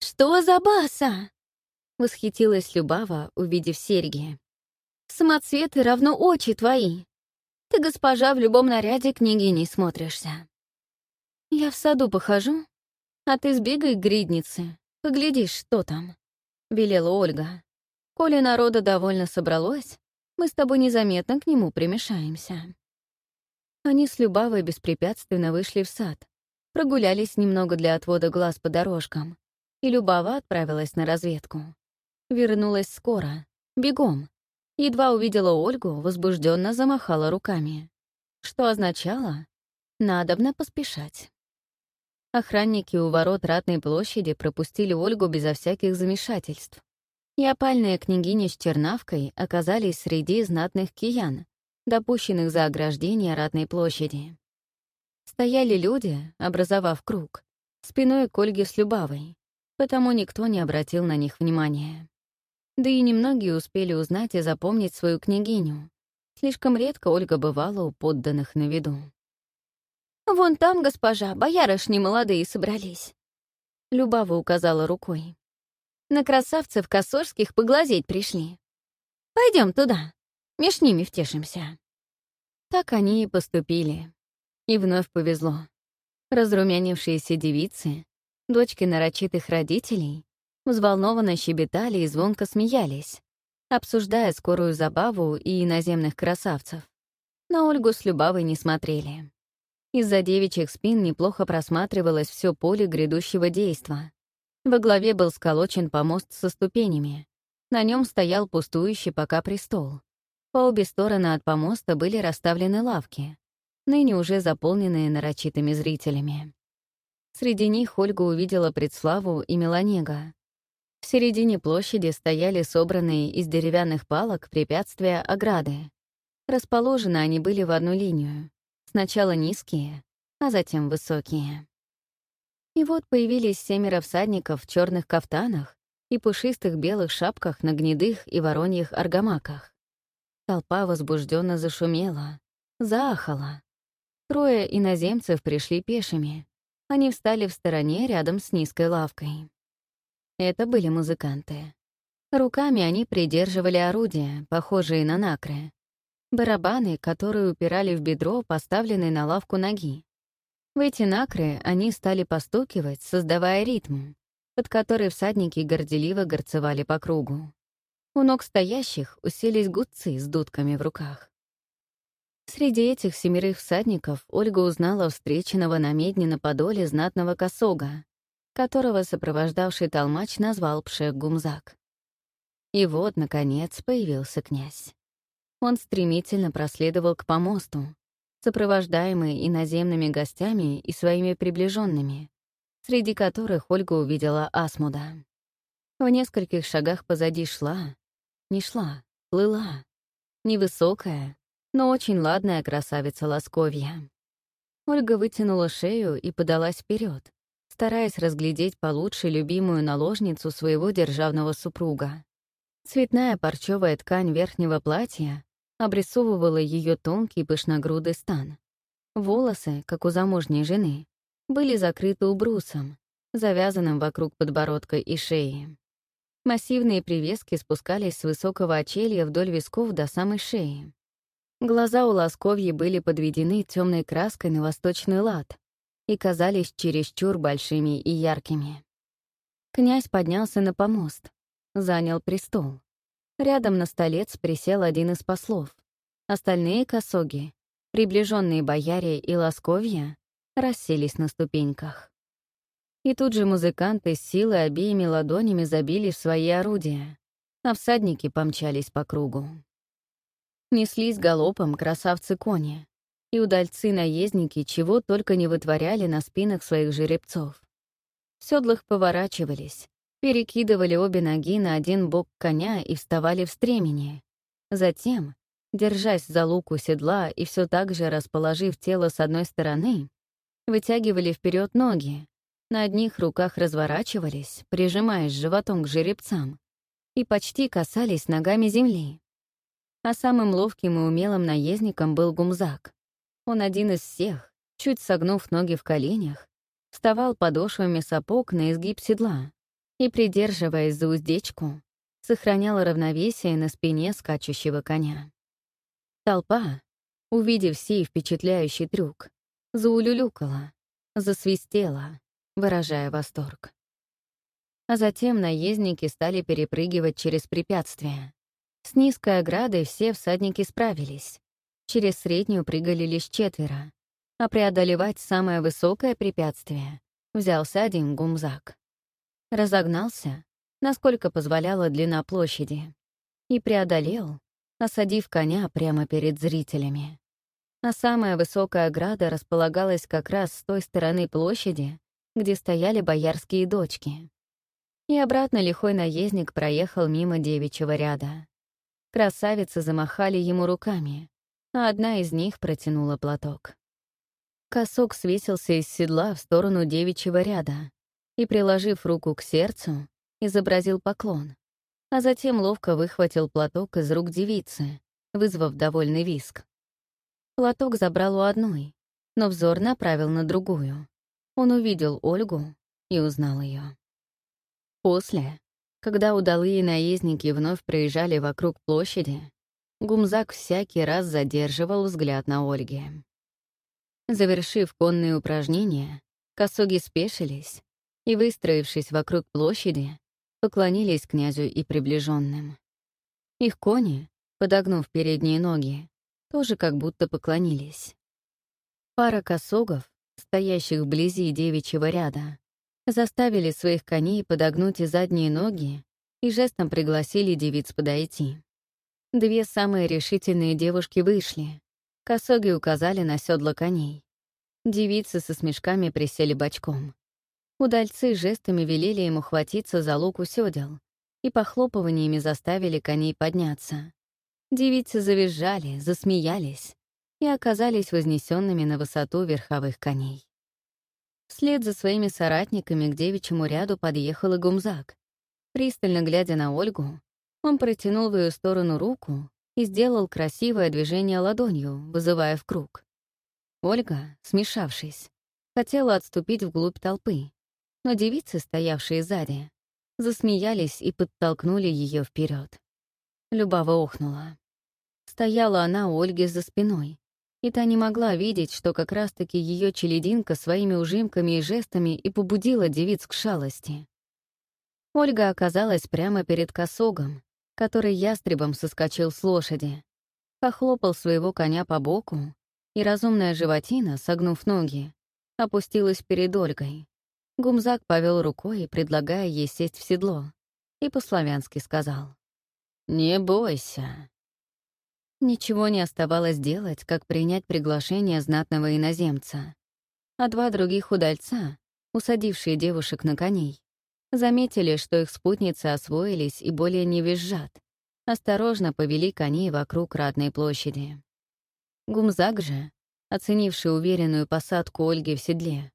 «Что за баса?» — восхитилась Любава, увидев серьги. Самоцветы равно очи твои. Ты, госпожа, в любом наряде княгиней смотришься. Я в саду похожу, а ты сбегай к гриднице, поглядишь, что там», — велела Ольга. «Коли народа довольно собралось, мы с тобой незаметно к нему примешаемся». Они с Любавой беспрепятственно вышли в сад, прогулялись немного для отвода глаз по дорожкам, и Любава отправилась на разведку. Вернулась скоро, бегом, Едва увидела Ольгу, возбужденно замахала руками. Что означало? Надобно поспешать. Охранники у ворот Ратной площади пропустили Ольгу безо всяких замешательств. И опальная княгиня с Чернавкой оказались среди знатных киян, допущенных за ограждение Ратной площади. Стояли люди, образовав круг, спиной к Ольге с Любавой, потому никто не обратил на них внимания. Да и немногие успели узнать и запомнить свою княгиню. Слишком редко Ольга бывала у подданных на виду. «Вон там, госпожа, боярышни молодые собрались», — Любава указала рукой. «На красавцев косорских поглазеть пришли. Пойдем туда, меж ними втешимся». Так они и поступили. И вновь повезло. Разрумянившиеся девицы, дочки нарочитых родителей, взволнованно щебетали и звонко смеялись, обсуждая скорую забаву и иноземных красавцев. На Ольгу с Любавой не смотрели. Из-за девичьих спин неплохо просматривалось все поле грядущего действа. Во главе был сколочен помост со ступенями. На нем стоял пустующий пока престол. По обе стороны от помоста были расставлены лавки, ныне уже заполненные нарочитыми зрителями. Среди них Ольга увидела Предславу и Меланега. В середине площади стояли собранные из деревянных палок препятствия ограды. Расположены они были в одну линию. Сначала низкие, а затем высокие. И вот появились семеро всадников в черных кафтанах и пушистых белых шапках на гнедых и вороньих аргамаках. Толпа возбужденно зашумела, заахала. Трое иноземцев пришли пешими, они встали в стороне рядом с низкой лавкой. Это были музыканты. Руками они придерживали орудия, похожие на накры. Барабаны, которые упирали в бедро, поставленные на лавку ноги. В эти накры они стали постукивать, создавая ритм, под который всадники горделиво горцевали по кругу. У ног стоящих уселись гудцы с дудками в руках. Среди этих семерых всадников Ольга узнала встреченного на медне на Подоле знатного косога, которого сопровождавший толмач назвал Пшек Гумзак. И вот, наконец, появился князь. Он стремительно проследовал к помосту, сопровождаемый иноземными гостями и своими приближенными, среди которых Ольга увидела Асмуда. В нескольких шагах позади шла, не шла, плыла, невысокая, но очень ладная красавица Ласковья. Ольга вытянула шею и подалась вперед, стараясь разглядеть получше любимую наложницу своего державного супруга. Цветная парчевая ткань верхнего платья обрисовывала ее тонкий пышногрудый стан. Волосы, как у замужней жены, были закрыты убрусом, завязанным вокруг подбородка и шеи. Массивные привески спускались с высокого очелья вдоль висков до самой шеи. Глаза у Ласковьи были подведены темной краской на восточный лад и казались чересчур большими и яркими. Князь поднялся на помост, занял престол. Рядом на столец присел один из послов. Остальные косоги, приближенные бояре и Ласковья, расселись на ступеньках. И тут же музыканты с силой обеими ладонями забили в свои орудия, а всадники помчались по кругу. Неслись галопом красавцы-кони, и удальцы-наездники чего только не вытворяли на спинах своих жеребцов. В седлах поворачивались, перекидывали обе ноги на один бок коня и вставали в стремени. Затем, держась за луку седла и все так же расположив тело с одной стороны, вытягивали вперед ноги, на одних руках разворачивались, прижимаясь животом к жеребцам, и почти касались ногами земли. А самым ловким и умелым наездником был гумзак. Он один из всех, чуть согнув ноги в коленях, вставал подошвами сапог на изгиб седла и, придерживаясь за уздечку, сохранял равновесие на спине скачущего коня. Толпа, увидев сей впечатляющий трюк, заулюлюкала, засвистела, выражая восторг. А затем наездники стали перепрыгивать через препятствия. С низкой оградой все всадники справились. Через среднюю прыгали лишь четверо, а преодолевать самое высокое препятствие взялся один гумзак. Разогнался, насколько позволяла длина площади, и преодолел, осадив коня прямо перед зрителями. А самая высокая ограда располагалась как раз с той стороны площади, где стояли боярские дочки. И обратно лихой наездник проехал мимо девичьего ряда. Красавицы замахали ему руками, а одна из них протянула платок. Косок свесился из седла в сторону девичьего ряда и, приложив руку к сердцу, изобразил поклон, а затем ловко выхватил платок из рук девицы, вызвав довольный виск. Платок забрал у одной, но взор направил на другую. Он увидел Ольгу и узнал ее. После, когда удалые наездники вновь проезжали вокруг площади, Гумзак всякий раз задерживал взгляд на Ольге. Завершив конные упражнения, косоги спешились и, выстроившись вокруг площади, поклонились князю и приближенным. Их кони, подогнув передние ноги, тоже как будто поклонились. Пара косогов, стоящих вблизи девичьего ряда, заставили своих коней подогнуть и задние ноги и жестом пригласили девиц подойти. Две самые решительные девушки вышли. Косоги указали на седла коней. Девицы со смешками присели бочком. Удальцы жестами велели ему хватиться за луку сёдел и похлопываниями заставили коней подняться. Девицы завизжали, засмеялись, и оказались вознесенными на высоту верховых коней. Вслед за своими соратниками к девичьему ряду подъехал и гумзак. Пристально глядя на Ольгу, он протянул в ее сторону руку и сделал красивое движение ладонью, вызывая в круг. Ольга, смешавшись, Хотела отступить вглубь толпы, но девицы, стоявшие сзади, засмеялись и подтолкнули ее вперед. Любава охнула. Стояла она у Ольги за спиной, и та не могла видеть, что как раз-таки ее челединка своими ужимками и жестами и побудила девиц к шалости. Ольга оказалась прямо перед косогом, который ястребом соскочил с лошади, похлопал своего коня по боку, и разумная животина, согнув ноги, опустилась перед Ольгой. Гумзак повел рукой, предлагая ей сесть в седло, и по-славянски сказал «Не бойся». Ничего не оставалось делать, как принять приглашение знатного иноземца. А два других удальца, усадившие девушек на коней, заметили, что их спутницы освоились и более не визжат, осторожно повели коней вокруг Радной площади. Гумзак же, оценивший уверенную посадку Ольги в седле,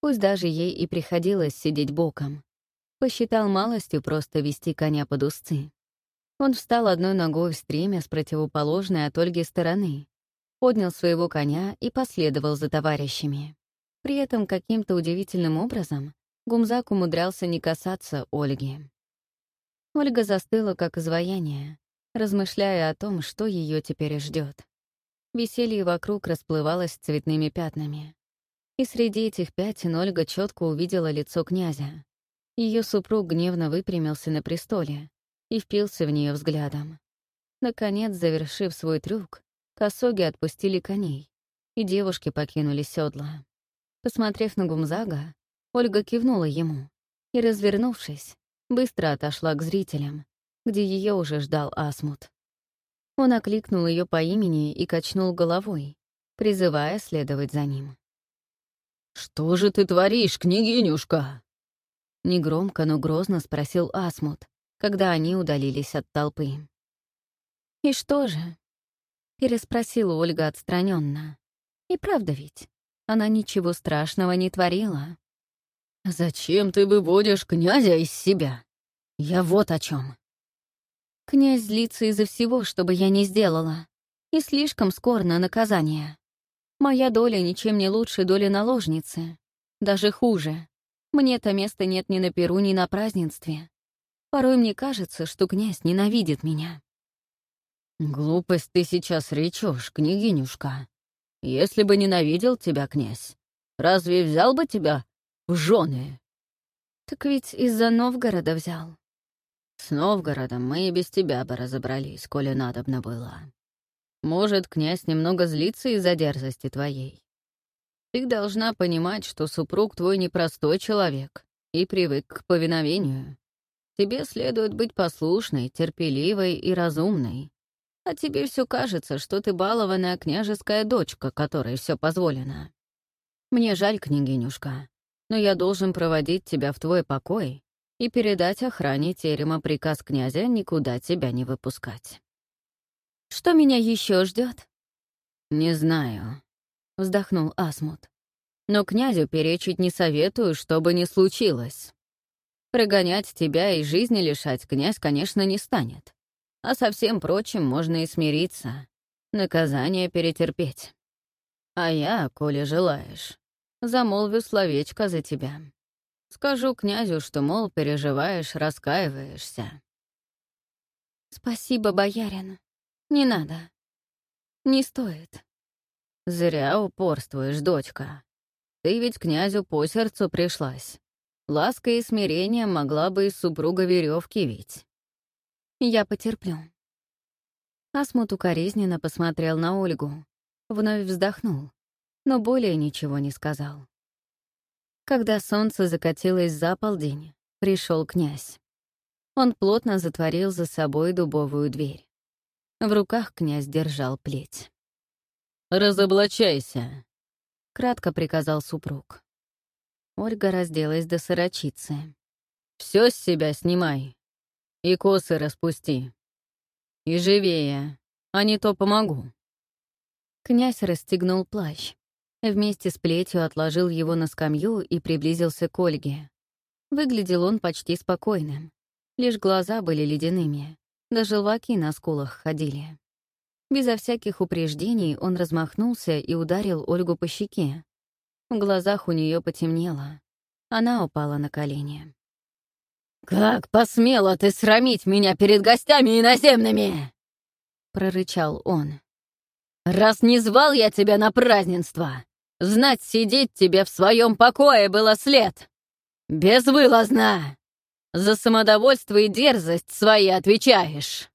пусть даже ей и приходилось сидеть боком, посчитал малостью просто вести коня под узцы. Он встал одной ногой в стремя с противоположной от Ольги стороны, поднял своего коня и последовал за товарищами. При этом каким-то удивительным образом Гумзак умудрялся не касаться Ольги. Ольга застыла как изваяние, размышляя о том, что ее теперь ждет. Веселье вокруг расплывалось цветными пятнами. И среди этих пятен Ольга четко увидела лицо князя. Ее супруг гневно выпрямился на престоле, и впился в нее взглядом. Наконец, завершив свой трюк, косоги отпустили коней, и девушки покинули седла. Посмотрев на Гумзага, Ольга кивнула ему и, развернувшись, быстро отошла к зрителям, где ее уже ждал Асмут. Он окликнул ее по имени и качнул головой, призывая следовать за ним. «Что же ты творишь, княгинюшка?» Негромко, но грозно спросил Асмут, когда они удалились от толпы. «И что же?» — переспросила Ольга отстраненно. «И правда ведь, она ничего страшного не творила». «Зачем ты выводишь князя из себя? Я вот о чем. Князь злится из-за всего, что бы я не сделала, и слишком скор на наказание. Моя доля ничем не лучше доли наложницы. Даже хуже. Мне-то места нет ни на перу, ни на празднестве. Порой мне кажется, что князь ненавидит меня. «Глупость ты сейчас речешь, княгинюшка. Если бы ненавидел тебя князь, разве взял бы тебя в жены?» «Так ведь из-за Новгорода взял». «С Новгородом мы и без тебя бы разобрались, коли надобно было. Может, князь немного злится из-за дерзости твоей. Ты должна понимать, что супруг твой непростой человек и привык к повиновению. Тебе следует быть послушной, терпеливой и разумной. А тебе все кажется, что ты балованная княжеская дочка, которой все позволено. Мне жаль, княгинюшка, но я должен проводить тебя в твой покой и передать охране терема приказ князя никуда тебя не выпускать. Что меня еще ждет? Не знаю, вздохнул Асмут. Но князю перечить не советую, чтобы не случилось. Прогонять тебя и жизни лишать князь, конечно, не станет. А со всем прочим можно и смириться, наказание перетерпеть. А я, коли желаешь, замолвю словечко за тебя. Скажу князю, что, мол, переживаешь, раскаиваешься. Спасибо, боярин. Не надо. Не стоит. Зря упорствуешь, дочка. Ты ведь князю по сердцу пришлась. Ласка и смирение могла бы из супруга веревки вить. Я потерплю. Асмут укоризненно посмотрел на Ольгу, вновь вздохнул, но более ничего не сказал. Когда солнце закатилось за полдень, пришел князь. Он плотно затворил за собой дубовую дверь. В руках князь держал плеть. «Разоблачайся», — кратко приказал супруг. Ольга разделась до сорочицы. Все с себя снимай. И косы распусти. И живее, а не то помогу». Князь расстегнул плащ. Вместе с плетью отложил его на скамью и приблизился к Ольге. Выглядел он почти спокойным. Лишь глаза были ледяными, да желваки на скулах ходили. Безо всяких упреждений он размахнулся и ударил Ольгу по щеке, В глазах у нее потемнело. Она упала на колени. «Как посмела ты срамить меня перед гостями иноземными!» — прорычал он. «Раз не звал я тебя на празднество, знать сидеть тебе в своем покое было след. Безвылазно! За самодовольство и дерзость свои отвечаешь!»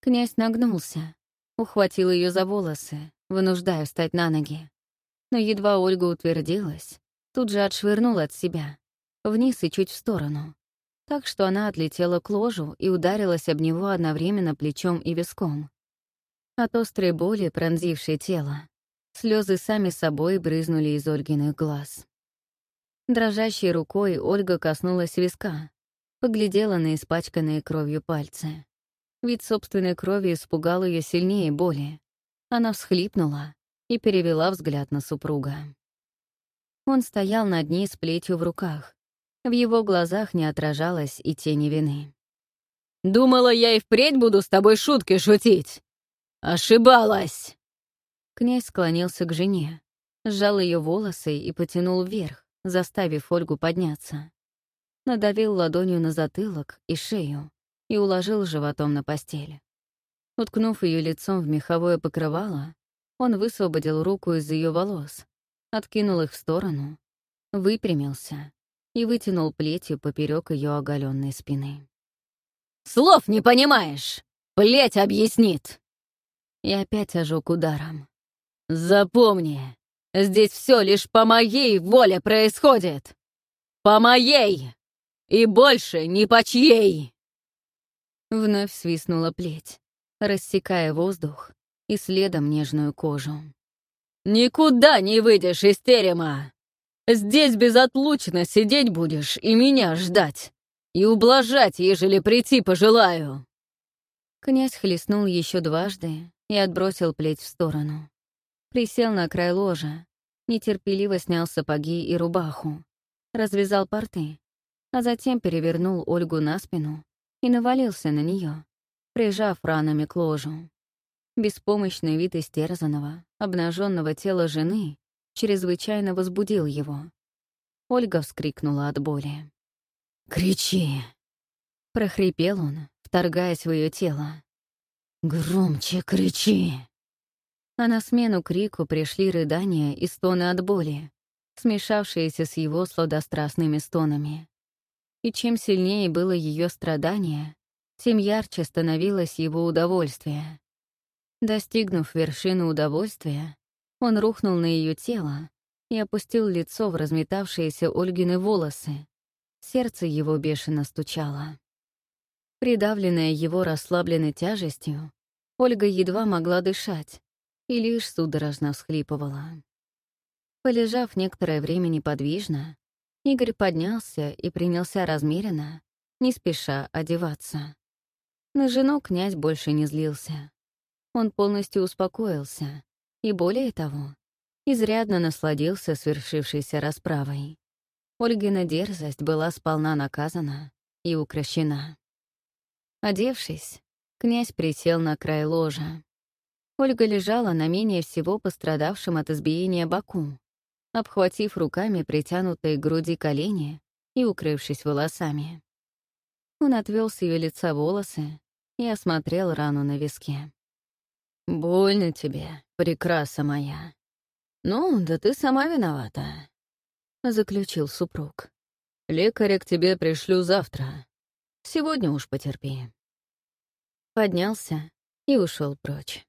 Князь нагнулся, ухватил ее за волосы, вынуждая встать на ноги. Но едва Ольга утвердилась, тут же отшвырнул от себя, вниз и чуть в сторону, так что она отлетела к ложу и ударилась об него одновременно плечом и виском. От острой боли, пронзившей тело, слезы сами собой брызнули из Ольгиных глаз. Дрожащей рукой Ольга коснулась виска, поглядела на испачканные кровью пальцы. Вид собственной крови испугал ее сильнее боли. Она всхлипнула и перевела взгляд на супруга. Он стоял над ней с плетью в руках. В его глазах не отражалось и тени вины. «Думала, я и впредь буду с тобой шутки шутить!» «Ошибалась!» Князь склонился к жене, сжал ее волосы и потянул вверх, заставив Ольгу подняться. Надавил ладонью на затылок и шею и уложил животом на постель. Уткнув ее лицом в меховое покрывало, он высвободил руку из ее волос, откинул их в сторону, выпрямился и вытянул плетью поперек ее оголенной спины. «Слов не понимаешь! Плеть объяснит!» и опять ожег ударом. «Запомни, здесь все лишь по моей воле происходит! По моей! И больше ни по чьей!» Вновь свистнула плеть, рассекая воздух и следом нежную кожу. «Никуда не выйдешь из терема! Здесь безотлучно сидеть будешь и меня ждать, и ублажать, ежели прийти пожелаю!» Князь хлестнул еще дважды, и отбросил плеть в сторону. Присел на край ложа, нетерпеливо снял сапоги и рубаху, развязал порты, а затем перевернул Ольгу на спину и навалился на нее, прижав ранами к ложу. Беспомощный вид истерзанного, обнаженного тела жены чрезвычайно возбудил его. Ольга вскрикнула от боли. «Кричи!» — прохрипел он, вторгаясь в ее тело. «Громче кричи!» А на смену крику пришли рыдания и стоны от боли, смешавшиеся с его сладострастными стонами. И чем сильнее было ее страдание, тем ярче становилось его удовольствие. Достигнув вершины удовольствия, он рухнул на ее тело и опустил лицо в разметавшиеся Ольгины волосы. Сердце его бешено стучало. Придавленная его расслабленной тяжестью, Ольга едва могла дышать и лишь судорожно всхлипывала. Полежав некоторое время неподвижно, Игорь поднялся и принялся размеренно, не спеша одеваться. На жену князь больше не злился. Он полностью успокоился и, более того, изрядно насладился свершившейся расправой. Ольгина дерзость была сполна наказана и укращена. Одевшись, Князь присел на край ложа. Ольга лежала на менее всего пострадавшем от избиения боку, обхватив руками притянутые к груди колени и укрывшись волосами. Он отвел с ее лица волосы и осмотрел рану на виске. «Больно тебе, прекраса моя. Ну, да ты сама виновата», — заключил супруг. «Лекаря к тебе пришлю завтра. Сегодня уж потерпи» поднялся и ушел прочь.